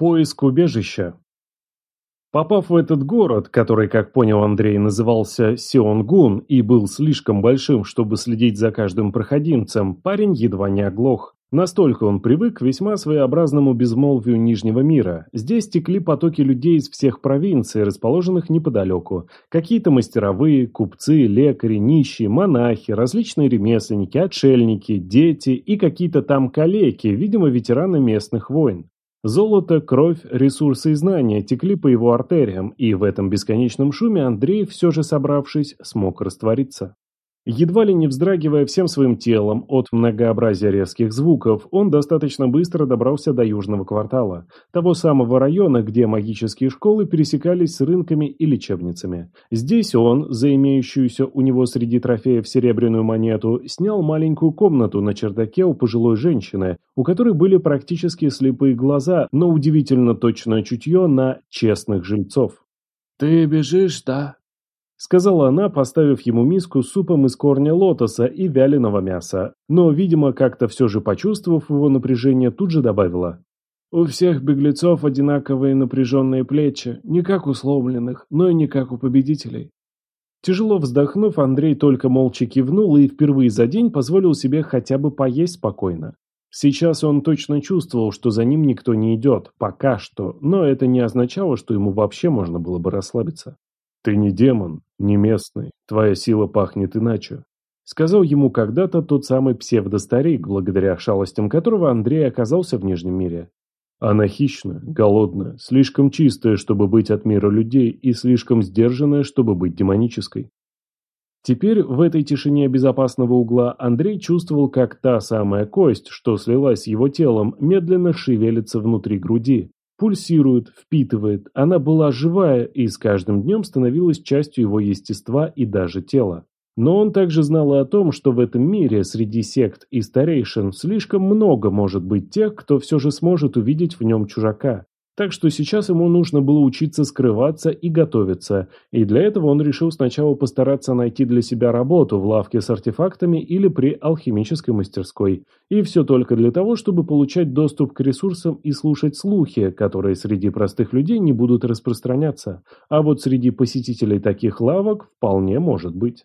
Поиск убежища. Попав в этот город, который, как понял Андрей, назывался Сионгун и был слишком большим, чтобы следить за каждым проходимцем, парень едва не оглох. Настолько он привык к весьма своеобразному безмолвию Нижнего мира. Здесь текли потоки людей из всех провинций, расположенных неподалеку. Какие-то мастеровые, купцы, лекари, нищие, монахи, различные ремесленники, отшельники, дети и какие-то там калеки, видимо, ветераны местных войн. Золото, кровь, ресурсы и знания текли по его артериям, и в этом бесконечном шуме Андрей, все же собравшись, смог раствориться. Едва ли не вздрагивая всем своим телом от многообразия резких звуков, он достаточно быстро добрался до южного квартала, того самого района, где магические школы пересекались с рынками и лечебницами. Здесь он, за имеющуюся у него среди трофеев серебряную монету, снял маленькую комнату на чердаке у пожилой женщины, у которой были практически слепые глаза, но удивительно точное чутье на честных жильцов. «Ты бежишь, да?» Сказала она, поставив ему миску с супом из корня лотоса и вяленого мяса, но, видимо, как-то все же почувствовав его напряжение, тут же добавила. «У всех беглецов одинаковые напряженные плечи, не как у сломленных, но и не как у победителей». Тяжело вздохнув, Андрей только молча кивнул и впервые за день позволил себе хотя бы поесть спокойно. Сейчас он точно чувствовал, что за ним никто не идет, пока что, но это не означало, что ему вообще можно было бы расслабиться. «Ты не демон, не местный, твоя сила пахнет иначе», сказал ему когда-то тот самый псевдостарик, благодаря шалостям которого Андрей оказался в Нижнем мире. Она хищная, голодная, слишком чистая, чтобы быть от мира людей, и слишком сдержанная, чтобы быть демонической. Теперь в этой тишине безопасного угла Андрей чувствовал, как та самая кость, что слилась с его телом, медленно шевелится внутри груди, Пульсирует, впитывает, она была живая и с каждым днем становилась частью его естества и даже тела. Но он также знал о том, что в этом мире среди сект и старейшин слишком много может быть тех, кто все же сможет увидеть в нем чужака. Так что сейчас ему нужно было учиться скрываться и готовиться, и для этого он решил сначала постараться найти для себя работу в лавке с артефактами или при алхимической мастерской. И все только для того, чтобы получать доступ к ресурсам и слушать слухи, которые среди простых людей не будут распространяться. А вот среди посетителей таких лавок вполне может быть.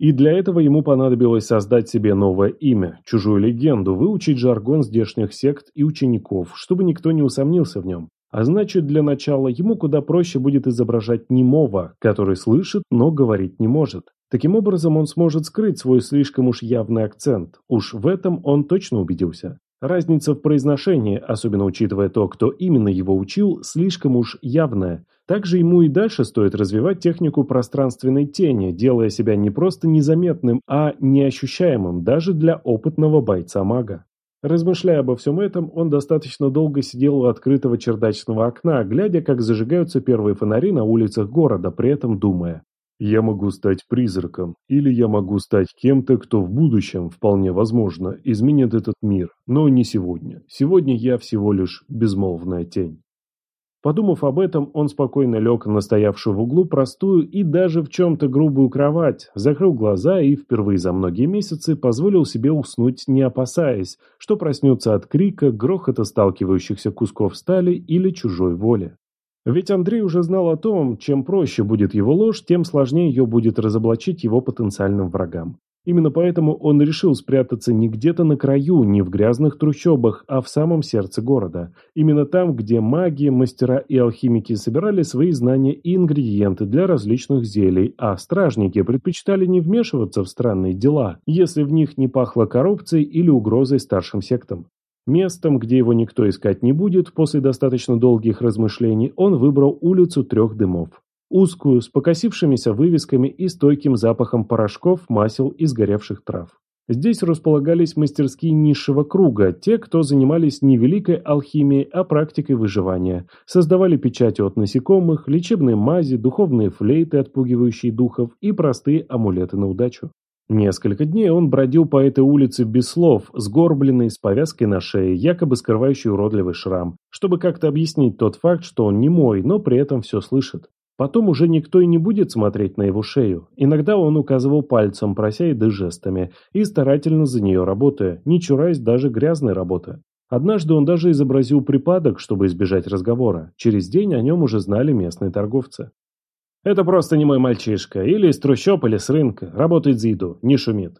И для этого ему понадобилось создать себе новое имя, чужую легенду, выучить жаргон здешних сект и учеников, чтобы никто не усомнился в нем. А значит, для начала ему куда проще будет изображать немого, который слышит, но говорить не может. Таким образом, он сможет скрыть свой слишком уж явный акцент. Уж в этом он точно убедился. Разница в произношении, особенно учитывая то, кто именно его учил, слишком уж явная. Также ему и дальше стоит развивать технику пространственной тени, делая себя не просто незаметным, а неощущаемым даже для опытного бойца-мага. Размышляя обо всем этом, он достаточно долго сидел у открытого чердачного окна, глядя, как зажигаются первые фонари на улицах города, при этом думая. Я могу стать призраком, или я могу стать кем-то, кто в будущем, вполне возможно, изменит этот мир, но не сегодня. Сегодня я всего лишь безмолвная тень. Подумав об этом, он спокойно лег на стоявшую в углу простую и даже в чем-то грубую кровать, закрыл глаза и впервые за многие месяцы позволил себе уснуть, не опасаясь, что проснется от крика, грохота сталкивающихся кусков стали или чужой воли. Ведь Андрей уже знал о том, чем проще будет его ложь, тем сложнее ее будет разоблачить его потенциальным врагам. Именно поэтому он решил спрятаться не где-то на краю, не в грязных трущобах, а в самом сердце города. Именно там, где маги, мастера и алхимики собирали свои знания и ингредиенты для различных зелий, а стражники предпочитали не вмешиваться в странные дела, если в них не пахло коррупцией или угрозой старшим сектам. Местом, где его никто искать не будет, после достаточно долгих размышлений он выбрал улицу трех дымов. Узкую, с покосившимися вывесками и стойким запахом порошков, масел и сгоревших трав. Здесь располагались мастерские низшего круга, те, кто занимались не великой алхимией, а практикой выживания. Создавали печати от насекомых, лечебные мази, духовные флейты, отпугивающие духов и простые амулеты на удачу. Несколько дней он бродил по этой улице без слов, сгорбленный, с повязкой на шее, якобы скрывающий уродливый шрам, чтобы как-то объяснить тот факт, что он не мой, но при этом все слышит. Потом уже никто и не будет смотреть на его шею. Иногда он указывал пальцем, прося еды жестами, и старательно за нее работая, не чураясь даже грязной работы. Однажды он даже изобразил припадок, чтобы избежать разговора. Через день о нем уже знали местные торговцы. «Это просто не мой мальчишка. Или из трущоб, или с рынка. Работает за еду, не шумит».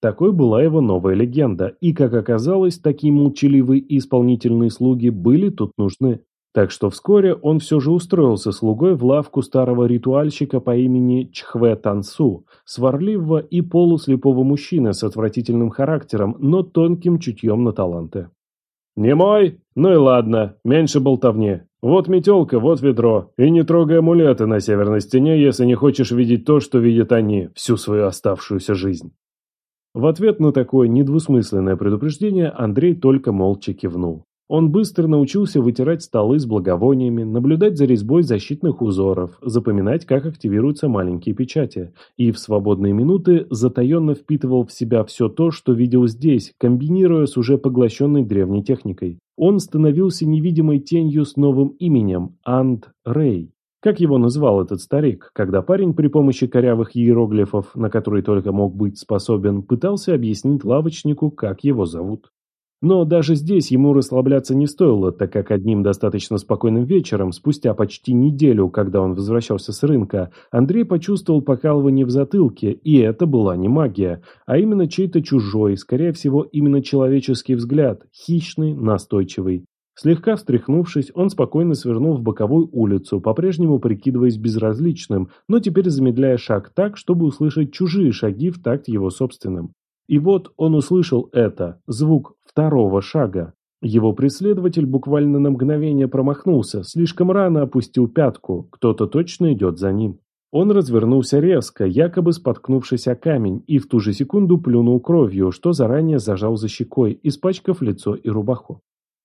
Такой была его новая легенда, и, как оказалось, такие молчаливые и исполнительные слуги были тут нужны. Так что вскоре он все же устроился слугой в лавку старого ритуальщика по имени Чхве Тансу, сварливого и полуслепого мужчины с отвратительным характером, но тонким чутьем на таланты. «Не мой? Ну и ладно, меньше болтовни. Вот метелка, вот ведро, и не трогай амулеты на северной стене, если не хочешь видеть то, что видят они всю свою оставшуюся жизнь». В ответ на такое недвусмысленное предупреждение Андрей только молча кивнул. Он быстро научился вытирать столы с благовониями, наблюдать за резьбой защитных узоров, запоминать, как активируются маленькие печати, и в свободные минуты затаенно впитывал в себя все то, что видел здесь, комбинируя с уже поглощенной древней техникой. Он становился невидимой тенью с новым именем – Анд Рей. Как его назвал этот старик, когда парень при помощи корявых иероглифов, на которые только мог быть способен, пытался объяснить лавочнику, как его зовут. Но даже здесь ему расслабляться не стоило, так как одним достаточно спокойным вечером, спустя почти неделю, когда он возвращался с рынка, Андрей почувствовал покалывание в затылке, и это была не магия, а именно чей-то чужой, скорее всего, именно человеческий взгляд, хищный, настойчивый. Слегка встряхнувшись, он спокойно свернул в боковую улицу, по-прежнему прикидываясь безразличным, но теперь замедляя шаг так, чтобы услышать чужие шаги в такт его собственным. И вот он услышал это, звук второго шага. Его преследователь буквально на мгновение промахнулся, слишком рано опустил пятку, кто-то точно идет за ним. Он развернулся резко, якобы споткнувшись о камень, и в ту же секунду плюнул кровью, что заранее зажал за щекой, испачкав лицо и рубаху.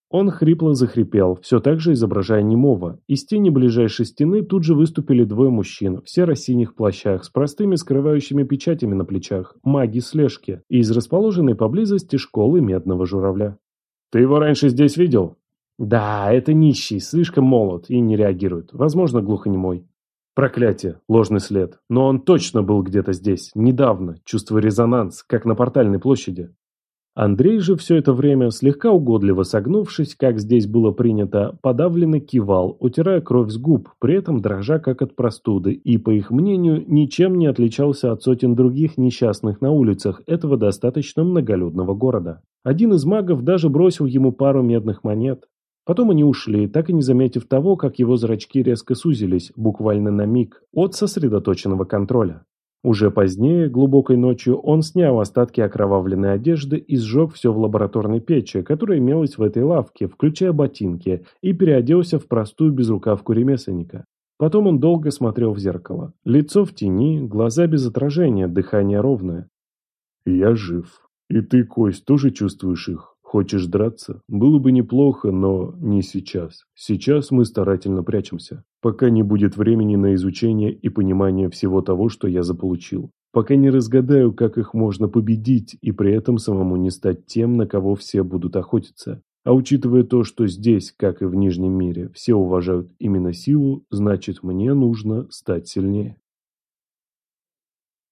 Он хрипло захрипел, все так же изображая немого. Из тени ближайшей стены тут же выступили двое мужчин в серо-синих плащах с простыми скрывающими печатями на плечах, маги слежки, и из расположенной поблизости школы медного журавля. «Ты его раньше здесь видел?» «Да, это нищий, слишком молод и не реагирует. Возможно, глухонемой». Проклятие, ложный след. Но он точно был где-то здесь, недавно, чувствуя резонанс, как на портальной площади. Андрей же все это время, слегка угодливо согнувшись, как здесь было принято, подавленно кивал, утирая кровь с губ, при этом дрожа как от простуды, и, по их мнению, ничем не отличался от сотен других несчастных на улицах этого достаточно многолюдного города. Один из магов даже бросил ему пару медных монет. Потом они ушли, так и не заметив того, как его зрачки резко сузились, буквально на миг, от сосредоточенного контроля. Уже позднее, глубокой ночью, он снял остатки окровавленной одежды и сжег все в лабораторной печи, которая имелась в этой лавке, включая ботинки, и переоделся в простую безрукавку ремесленника. Потом он долго смотрел в зеркало. Лицо в тени, глаза без отражения, дыхание ровное. «Я жив. И ты, Кость, тоже чувствуешь их?» Хочешь драться? Было бы неплохо, но не сейчас. Сейчас мы старательно прячемся. Пока не будет времени на изучение и понимание всего того, что я заполучил. Пока не разгадаю, как их можно победить, и при этом самому не стать тем, на кого все будут охотиться. А учитывая то, что здесь, как и в Нижнем мире, все уважают именно силу, значит мне нужно стать сильнее.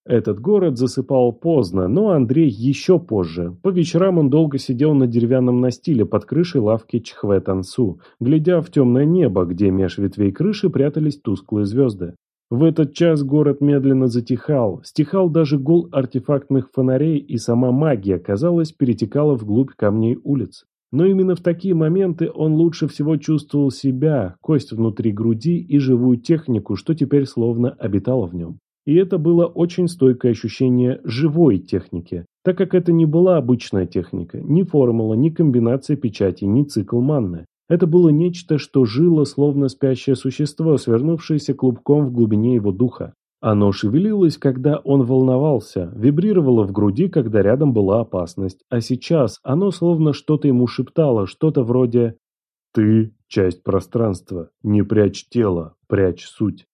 Этот город засыпал поздно, но Андрей еще позже. По вечерам он долго сидел на деревянном настиле под крышей лавки Чхве Тансу, глядя в темное небо, где меж ветвей крыши прятались тусклые звезды. В этот час город медленно затихал, стихал даже гул артефактных фонарей, и сама магия, казалось, перетекала вглубь камней улиц. Но именно в такие моменты он лучше всего чувствовал себя, кость внутри груди и живую технику, что теперь словно обитала в нем. И это было очень стойкое ощущение живой техники, так как это не была обычная техника, ни формула, ни комбинация печати, ни цикл манны. Это было нечто, что жило словно спящее существо, свернувшееся клубком в глубине его духа. Оно шевелилось, когда он волновался, вибрировало в груди, когда рядом была опасность, а сейчас оно словно что-то ему шептало, что-то вроде «Ты – часть пространства, не прячь тело, прячь суть».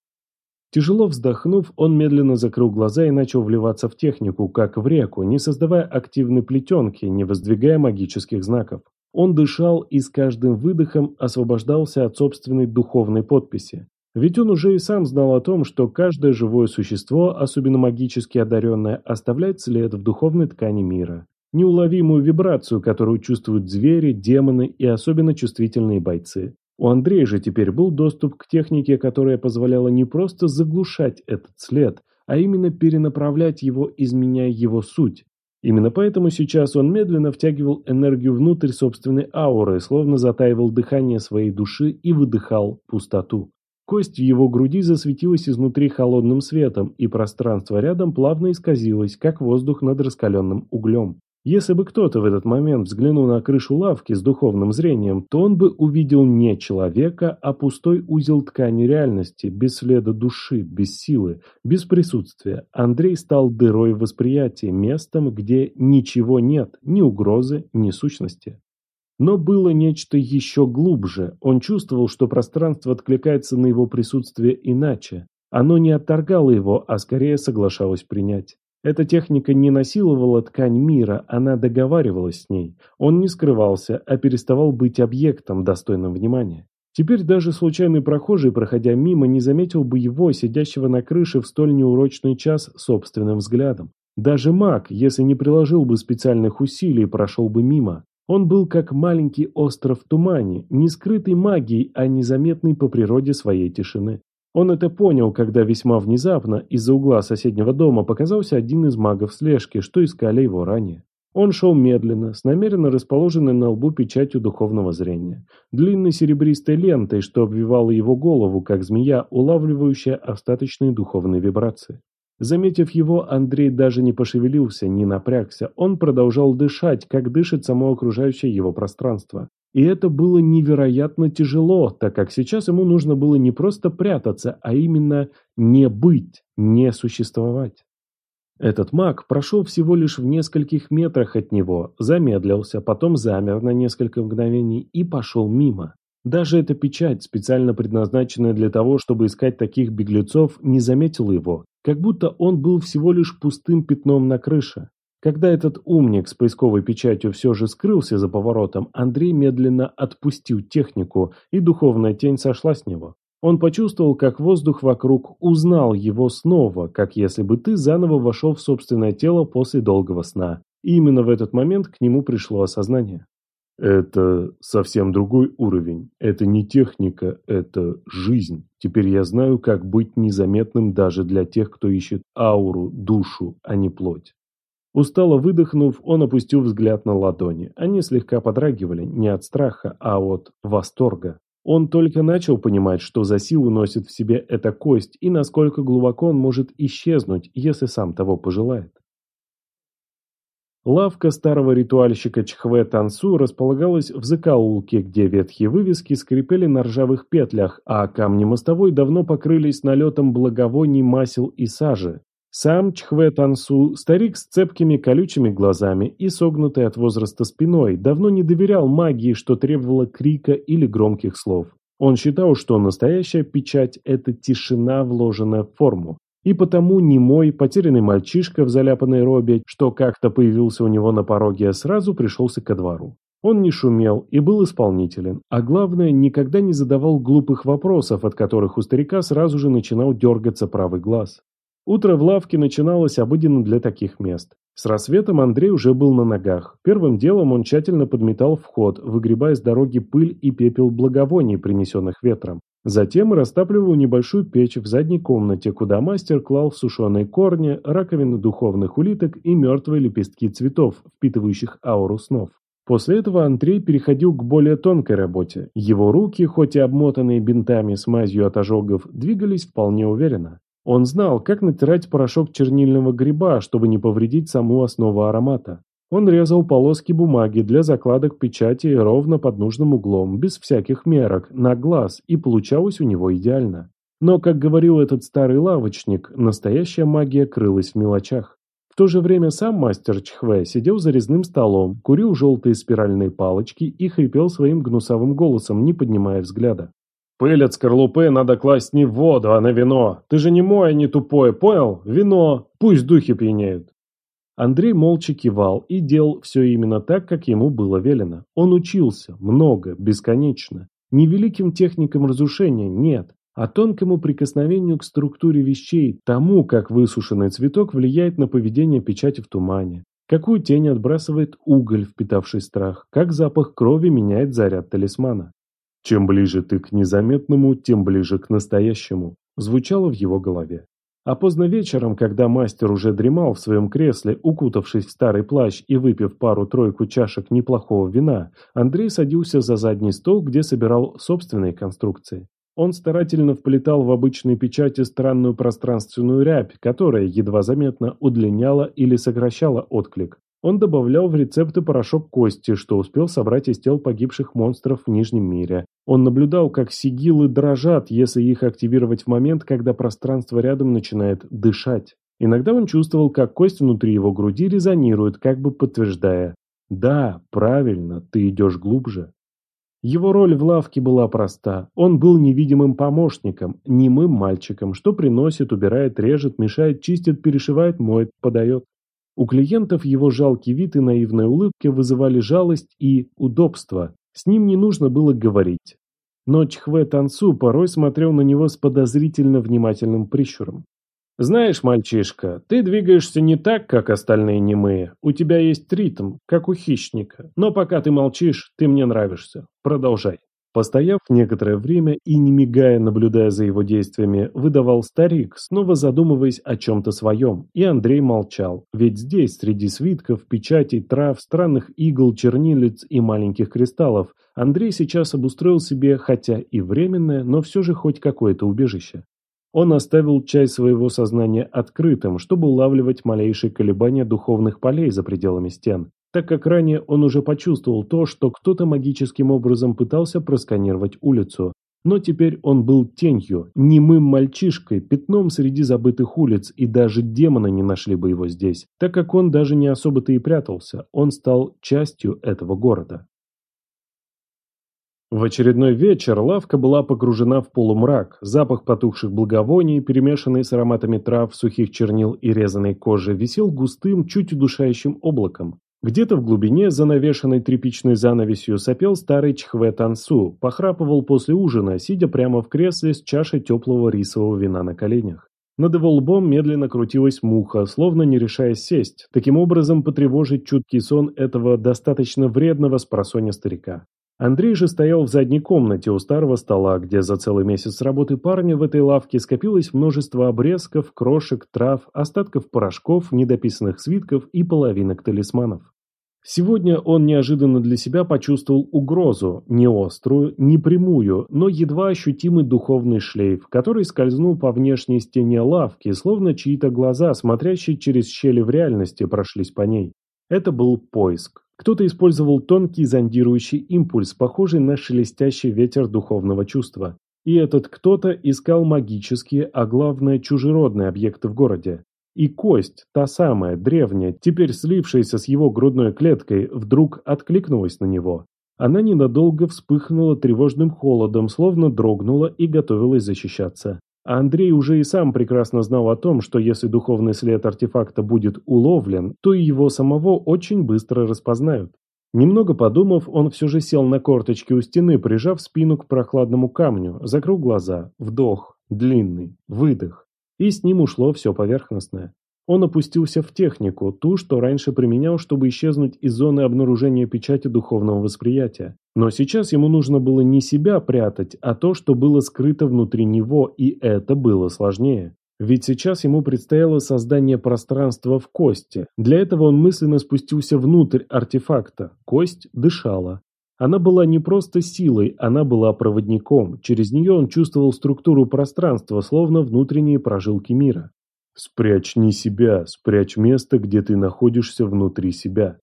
Тяжело вздохнув, он медленно закрыл глаза и начал вливаться в технику, как в реку, не создавая активной плетенки, не воздвигая магических знаков. Он дышал и с каждым выдохом освобождался от собственной духовной подписи. Ведь он уже и сам знал о том, что каждое живое существо, особенно магически одаренное, оставляет след в духовной ткани мира. неуловимую вибрацию, которую чувствуют звери, демоны и особенно чувствительные бойцы. У Андрея же теперь был доступ к технике, которая позволяла не просто заглушать этот след, а именно перенаправлять его, изменяя его суть. Именно поэтому сейчас он медленно втягивал энергию внутрь собственной ауры, словно затаивал дыхание своей души и выдыхал пустоту. Кость в его груди засветилась изнутри холодным светом, и пространство рядом плавно исказилось, как воздух над раскаленным углем. Если бы кто-то в этот момент взглянул на крышу лавки с духовным зрением, то он бы увидел не человека, а пустой узел ткани реальности, без следа души, без силы, без присутствия. Андрей стал дырой восприятия, местом, где ничего нет, ни угрозы, ни сущности. Но было нечто еще глубже. Он чувствовал, что пространство откликается на его присутствие иначе. Оно не отторгало его, а скорее соглашалось принять. Эта техника не насиловала ткань мира, она договаривалась с ней. Он не скрывался, а переставал быть объектом, достойным внимания. Теперь даже случайный прохожий, проходя мимо, не заметил бы его, сидящего на крыше в столь неурочный час, собственным взглядом. Даже маг, если не приложил бы специальных усилий, прошел бы мимо. Он был как маленький остров в тумане, не скрытый магией, а незаметный по природе своей тишины. Он это понял, когда весьма внезапно из-за угла соседнего дома показался один из магов слежки, что искали его ранее. Он шел медленно, с намеренно расположенной на лбу печатью духовного зрения, длинной серебристой лентой, что обвивала его голову, как змея, улавливающая остаточные духовные вибрации. Заметив его, Андрей даже не пошевелился, не напрягся, он продолжал дышать, как дышит само окружающее его пространство. И это было невероятно тяжело, так как сейчас ему нужно было не просто прятаться, а именно не быть, не существовать. Этот маг прошел всего лишь в нескольких метрах от него, замедлился, потом замер на несколько мгновений и пошел мимо. Даже эта печать, специально предназначенная для того, чтобы искать таких беглецов, не заметила его, как будто он был всего лишь пустым пятном на крыше. Когда этот умник с поисковой печатью все же скрылся за поворотом, Андрей медленно отпустил технику, и духовная тень сошла с него. Он почувствовал, как воздух вокруг узнал его снова, как если бы ты заново вошел в собственное тело после долгого сна. И именно в этот момент к нему пришло осознание. Это совсем другой уровень. Это не техника, это жизнь. Теперь я знаю, как быть незаметным даже для тех, кто ищет ауру, душу, а не плоть. Устало выдохнув, он опустил взгляд на ладони. Они слегка подрагивали, не от страха, а от восторга. Он только начал понимать, что за силу носит в себе эта кость и насколько глубоко он может исчезнуть, если сам того пожелает. Лавка старого ритуальщика Чхве Тансу располагалась в закоулке, где ветхие вывески скрипели на ржавых петлях, а камни мостовой давно покрылись налетом благовоний, масел и сажи. Сам Чхве Тансу, старик с цепкими колючими глазами и согнутой от возраста спиной, давно не доверял магии, что требовало крика или громких слов. Он считал, что настоящая печать – это тишина, вложенная в форму. И потому немой, потерянный мальчишка в заляпанной робе, что как-то появился у него на пороге, сразу пришелся ко двору. Он не шумел и был исполнителен, а главное, никогда не задавал глупых вопросов, от которых у старика сразу же начинал дергаться правый глаз. Утро в лавке начиналось обыденно для таких мест. С рассветом Андрей уже был на ногах. Первым делом он тщательно подметал вход, выгребая с дороги пыль и пепел благовоний, принесенных ветром. Затем растапливал небольшую печь в задней комнате, куда мастер клал сушеные корни, раковины духовных улиток и мертвые лепестки цветов, впитывающих ауру снов. После этого Андрей переходил к более тонкой работе. Его руки, хоть и обмотанные бинтами с мазью от ожогов, двигались вполне уверенно. Он знал, как натирать порошок чернильного гриба, чтобы не повредить саму основу аромата. Он резал полоски бумаги для закладок печати ровно под нужным углом, без всяких мерок, на глаз, и получалось у него идеально. Но, как говорил этот старый лавочник, настоящая магия крылась в мелочах. В то же время сам мастер Чхве сидел за резным столом, курил желтые спиральные палочки и хрипел своим гнусавым голосом, не поднимая взгляда. Пыль от скорлупы надо класть не в воду, а на вино. Ты же не мой, не тупой, понял? Вино. Пусть духи пьянеют. Андрей молча кивал и делал все именно так, как ему было велено. Он учился, много, бесконечно. Не великим техникам разрушения, нет, а тонкому прикосновению к структуре вещей, тому, как высушенный цветок влияет на поведение печати в тумане. какую тень отбрасывает уголь, впитавший страх, как запах крови меняет заряд талисмана. «Чем ближе ты к незаметному, тем ближе к настоящему», звучало в его голове. А поздно вечером, когда мастер уже дремал в своем кресле, укутавшись в старый плащ и выпив пару-тройку чашек неплохого вина, Андрей садился за задний стол, где собирал собственные конструкции. Он старательно вплетал в обычные печати странную пространственную рябь, которая едва заметно удлиняла или сокращала отклик. Он добавлял в рецепты порошок кости, что успел собрать из тел погибших монстров в Нижнем мире. Он наблюдал, как сигилы дрожат, если их активировать в момент, когда пространство рядом начинает дышать. Иногда он чувствовал, как кость внутри его груди резонирует, как бы подтверждая «Да, правильно, ты идешь глубже». Его роль в лавке была проста. Он был невидимым помощником, немым мальчиком, что приносит, убирает, режет, мешает, чистит, перешивает, моет, подает. У клиентов его жалкий вид и наивная улыбка вызывали жалость и удобство. С ним не нужно было говорить. Но Чхве Тансу порой смотрел на него с подозрительно внимательным прищуром. «Знаешь, мальчишка, ты двигаешься не так, как остальные немые. У тебя есть ритм, как у хищника. Но пока ты молчишь, ты мне нравишься. Продолжай». Постояв некоторое время и не мигая, наблюдая за его действиями, выдавал старик, снова задумываясь о чем-то своем, и Андрей молчал, ведь здесь, среди свитков, печатей, трав, странных игл, чернилец и маленьких кристаллов, Андрей сейчас обустроил себе, хотя и временное, но все же хоть какое-то убежище. Он оставил часть своего сознания открытым, чтобы улавливать малейшие колебания духовных полей за пределами стен, так как ранее он уже почувствовал то, что кто-то магическим образом пытался просканировать улицу. Но теперь он был тенью, немым мальчишкой, пятном среди забытых улиц, и даже демоны не нашли бы его здесь, так как он даже не особо-то и прятался, он стал частью этого города. В очередной вечер лавка была погружена в полумрак, запах потухших благовоний, перемешанный с ароматами трав, сухих чернил и резаной кожи, висел густым, чуть удушающим облаком. Где-то в глубине, за навешанной тряпичной занавесью, сопел старый Чхве Тансу, похрапывал после ужина, сидя прямо в кресле с чашей теплого рисового вина на коленях. Над его лбом медленно крутилась муха, словно не решаясь сесть, таким образом потревожить чуткий сон этого достаточно вредного спросонья старика. Андрей же стоял в задней комнате у старого стола, где за целый месяц работы парня в этой лавке скопилось множество обрезков, крошек, трав, остатков порошков, недописанных свитков и половинок талисманов. Сегодня он неожиданно для себя почувствовал угрозу, не острую, не прямую, но едва ощутимый духовный шлейф, который скользнул по внешней стене лавки, словно чьи-то глаза, смотрящие через щели в реальности, прошлись по ней. Это был поиск. Кто-то использовал тонкий зондирующий импульс, похожий на шелестящий ветер духовного чувства. И этот кто-то искал магические, а главное чужеродные объекты в городе. И кость, та самая, древняя, теперь слившаяся с его грудной клеткой, вдруг откликнулась на него. Она ненадолго вспыхнула тревожным холодом, словно дрогнула и готовилась защищаться. А Андрей уже и сам прекрасно знал о том, что если духовный след артефакта будет уловлен, то и его самого очень быстро распознают. Немного подумав, он все же сел на корточки у стены, прижав спину к прохладному камню, закрыл глаза, вдох, длинный, выдох и с ним ушло все поверхностное. Он опустился в технику, ту, что раньше применял, чтобы исчезнуть из зоны обнаружения печати духовного восприятия. Но сейчас ему нужно было не себя прятать, а то, что было скрыто внутри него, и это было сложнее. Ведь сейчас ему предстояло создание пространства в кости. Для этого он мысленно спустился внутрь артефакта. Кость дышала. Она была не просто силой, она была проводником. Через нее он чувствовал структуру пространства, словно внутренние прожилки мира. «Спрячь не себя, спрячь место, где ты находишься внутри себя»,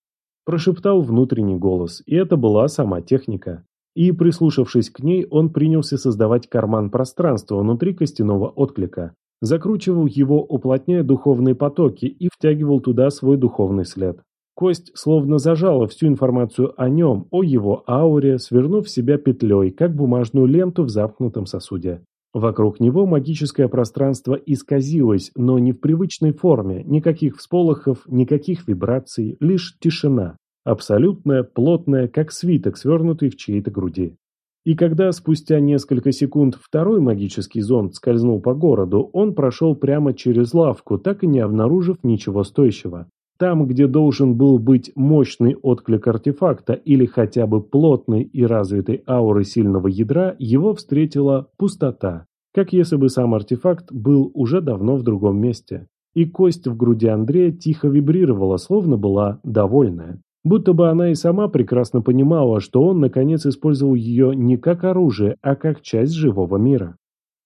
прошептал внутренний голос, и это была сама техника. И, прислушавшись к ней, он принялся создавать карман пространства внутри костяного отклика. Закручивал его, уплотняя духовные потоки, и втягивал туда свой духовный след. Кость словно зажала всю информацию о нем, о его ауре, свернув себя петлей, как бумажную ленту в замкнутом сосуде. Вокруг него магическое пространство исказилось, но не в привычной форме, никаких всполохов, никаких вибраций, лишь тишина. Абсолютная, плотная, как свиток, свернутый в чьей-то груди. И когда спустя несколько секунд второй магический зонд скользнул по городу, он прошел прямо через лавку, так и не обнаружив ничего стоящего. Там, где должен был быть мощный отклик артефакта или хотя бы плотной и развитой ауры сильного ядра, его встретила пустота, как если бы сам артефакт был уже давно в другом месте. И кость в груди Андрея тихо вибрировала, словно была довольная. Будто бы она и сама прекрасно понимала, что он наконец использовал ее не как оружие, а как часть живого мира.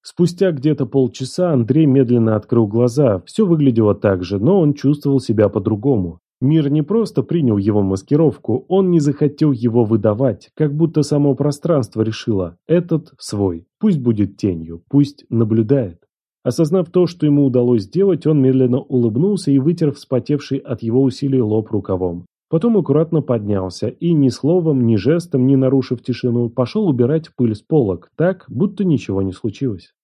Спустя где-то полчаса Андрей медленно открыл глаза. Все выглядело так же, но он чувствовал себя по-другому. Мир не просто принял его маскировку, он не захотел его выдавать, как будто само пространство решило «этот свой, пусть будет тенью, пусть наблюдает». Осознав то, что ему удалось сделать, он медленно улыбнулся и вытер вспотевший от его усилий лоб рукавом. Потом аккуратно поднялся и ни словом, ни жестом, не нарушив тишину, пошел убирать пыль с полок, так, будто ничего не случилось.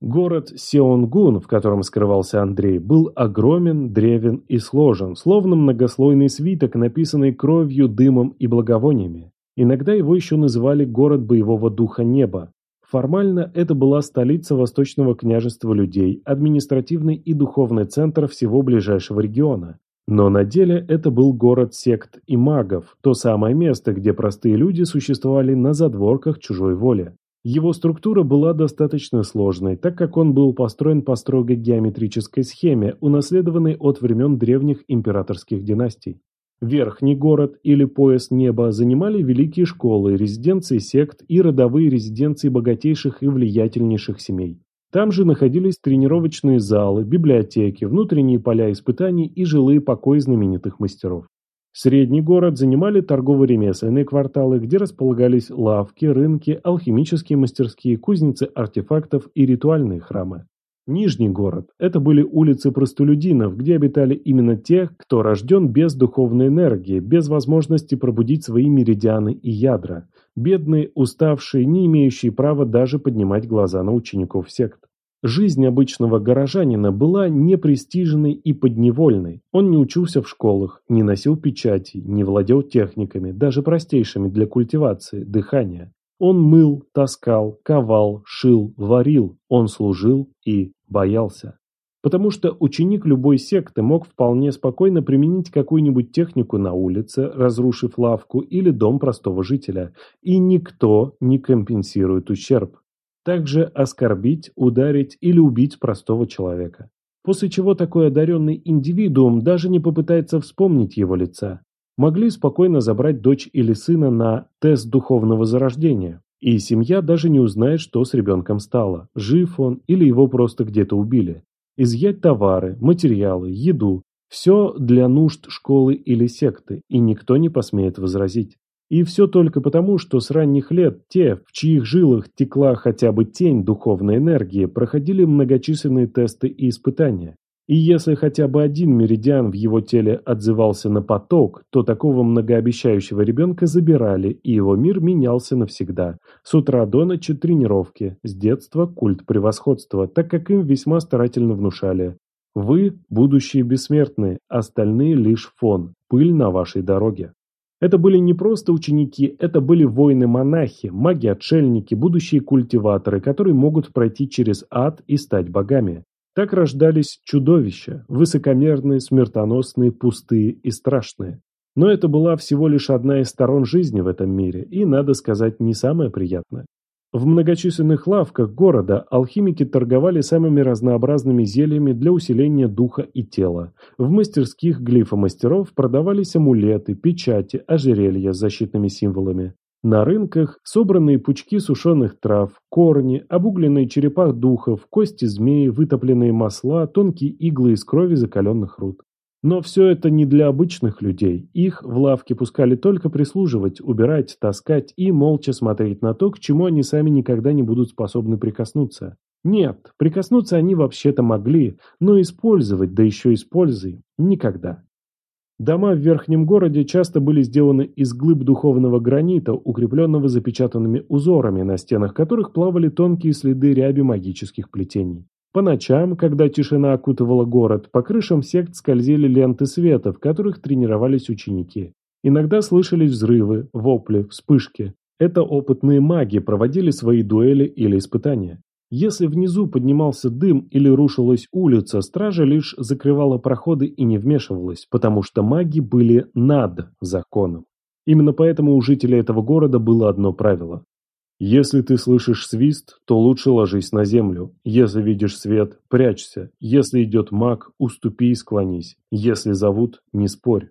Город Сеонгун, в котором скрывался Андрей, был огромен, древен и сложен, словно многослойный свиток, написанный кровью, дымом и благовониями. Иногда его еще называли город боевого духа неба. Формально это была столица Восточного княжества людей, административный и духовный центр всего ближайшего региона. Но на деле это был город сект и магов, то самое место, где простые люди существовали на задворках чужой воли. Его структура была достаточно сложной, так как он был построен по строгой геометрической схеме, унаследованной от времен древних императорских династий. Верхний город или пояс неба занимали великие школы, резиденции сект и родовые резиденции богатейших и влиятельнейших семей. Там же находились тренировочные залы, библиотеки, внутренние поля испытаний и жилые покои знаменитых мастеров. Средний город занимали торгово-ремесленные кварталы, где располагались лавки, рынки, алхимические мастерские, кузницы артефактов и ритуальные храмы. Нижний город – это были улицы простолюдинов, где обитали именно те, кто рожден без духовной энергии, без возможности пробудить свои меридианы и ядра, бедные, уставшие, не имеющие права даже поднимать глаза на учеников сект. Жизнь обычного горожанина была непрестижной и подневольной. Он не учился в школах, не носил печати, не владел техниками, даже простейшими для культивации, дыхания. Он мыл, таскал, ковал, шил, варил, он служил и боялся. Потому что ученик любой секты мог вполне спокойно применить какую-нибудь технику на улице, разрушив лавку или дом простого жителя, и никто не компенсирует ущерб также оскорбить, ударить или убить простого человека. После чего такой одаренный индивидуум даже не попытается вспомнить его лица. Могли спокойно забрать дочь или сына на тест духовного зарождения, и семья даже не узнает, что с ребенком стало, жив он или его просто где-то убили. Изъять товары, материалы, еду – все для нужд школы или секты, и никто не посмеет возразить. И все только потому, что с ранних лет те, в чьих жилах текла хотя бы тень духовной энергии, проходили многочисленные тесты и испытания. И если хотя бы один меридиан в его теле отзывался на поток, то такого многообещающего ребенка забирали, и его мир менялся навсегда. С утра до ночи тренировки, с детства культ превосходства, так как им весьма старательно внушали. Вы – будущие бессмертные, остальные лишь фон, пыль на вашей дороге. Это были не просто ученики, это были воины-монахи, маги-отшельники, будущие культиваторы, которые могут пройти через ад и стать богами. Так рождались чудовища, высокомерные, смертоносные, пустые и страшные. Но это была всего лишь одна из сторон жизни в этом мире, и, надо сказать, не самая приятная. В многочисленных лавках города алхимики торговали самыми разнообразными зельями для усиления духа и тела. В мастерских глифомастеров продавались амулеты, печати, ожерелья с защитными символами. На рынках собранные пучки сушеных трав, корни, обугленные черепа духов, кости змеи, вытопленные масла, тонкие иглы из крови закаленных руд. Но все это не для обычных людей. Их в лавке пускали только прислуживать, убирать, таскать и молча смотреть на то, к чему они сами никогда не будут способны прикоснуться. Нет, прикоснуться они вообще-то могли, но использовать, да еще используй, никогда. Дома в верхнем городе часто были сделаны из глыб духовного гранита, укрепленного запечатанными узорами, на стенах которых плавали тонкие следы ряби магических плетений. По ночам, когда тишина окутывала город, по крышам сект скользили ленты света, в которых тренировались ученики. Иногда слышались взрывы, вопли, вспышки. Это опытные маги проводили свои дуэли или испытания. Если внизу поднимался дым или рушилась улица, стража лишь закрывала проходы и не вмешивалась, потому что маги были над законом. Именно поэтому у жителей этого города было одно правило. Если ты слышишь свист, то лучше ложись на землю. Если видишь свет, прячься. Если идет маг, уступи и склонись. Если зовут, не спорь.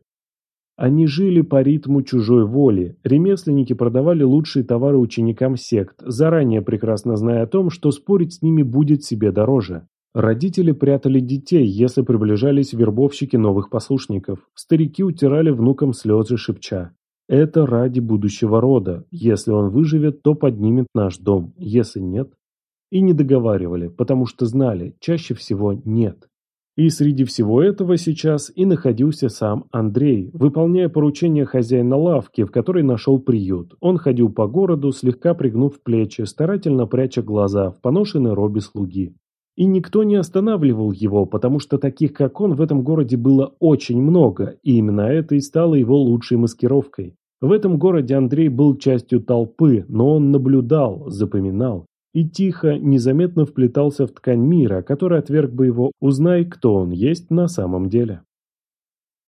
Они жили по ритму чужой воли. Ремесленники продавали лучшие товары ученикам сект, заранее прекрасно зная о том, что спорить с ними будет себе дороже. Родители прятали детей, если приближались вербовщики новых послушников. Старики утирали внукам слезы, шепча. «Это ради будущего рода. Если он выживет, то поднимет наш дом. Если нет...» И не договаривали, потому что знали, чаще всего нет. И среди всего этого сейчас и находился сам Андрей, выполняя поручение хозяина лавки, в которой нашел приют. Он ходил по городу, слегка пригнув плечи, старательно пряча глаза в поношенной робе слуги. И никто не останавливал его, потому что таких, как он, в этом городе было очень много, и именно это и стало его лучшей маскировкой. В этом городе Андрей был частью толпы, но он наблюдал, запоминал и тихо, незаметно вплетался в ткань мира, который отверг бы его, узнай, кто он есть на самом деле.